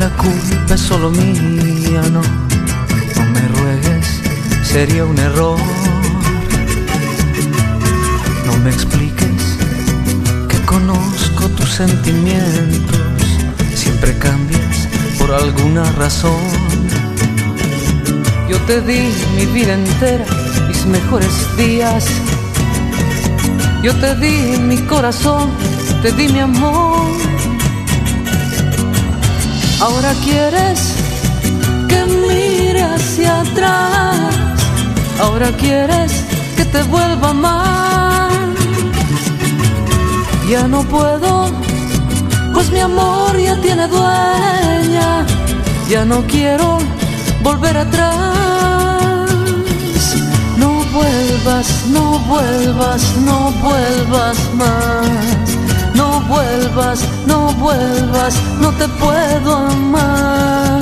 la culpa es solo mía, no, no me ruegues, sería un error. No me expliques que conozco tus sentimientos, siempre cambias por alguna razón. Yo te di mi vida entera, mis mejores días. Yo te di mi corazón, te di mi amor. Ahora quieres que mire hacia atrás. Ahora quieres que te vuelva amar. Ya no puedo, pues mi amor ya tiene dueña. Ya no quiero volver atrás. No vuelvas, no vuelvas, no vuelvas más. No vuelvas, no vuelvas, no te puedo amar.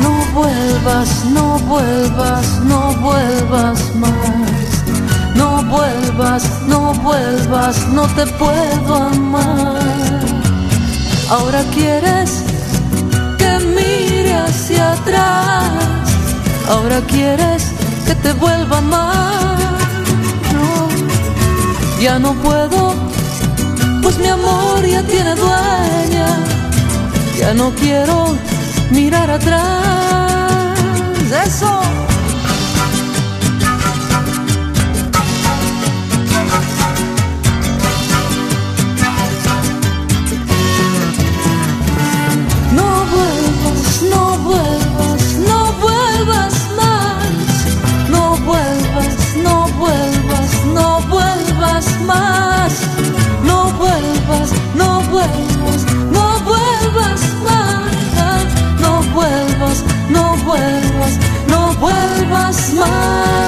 No vuelvas, no vuelvas, no vuelvas más. No vuelvas, no vuelvas, no te puedo amar. Ahora quieres que mire hacia atrás. Ahora quieres que te vuelva a amar. No, ya no puedo, pues mi amor ya tiene dueña. Ya no quiero mirar atrás. vuelvas, no vuelvas más.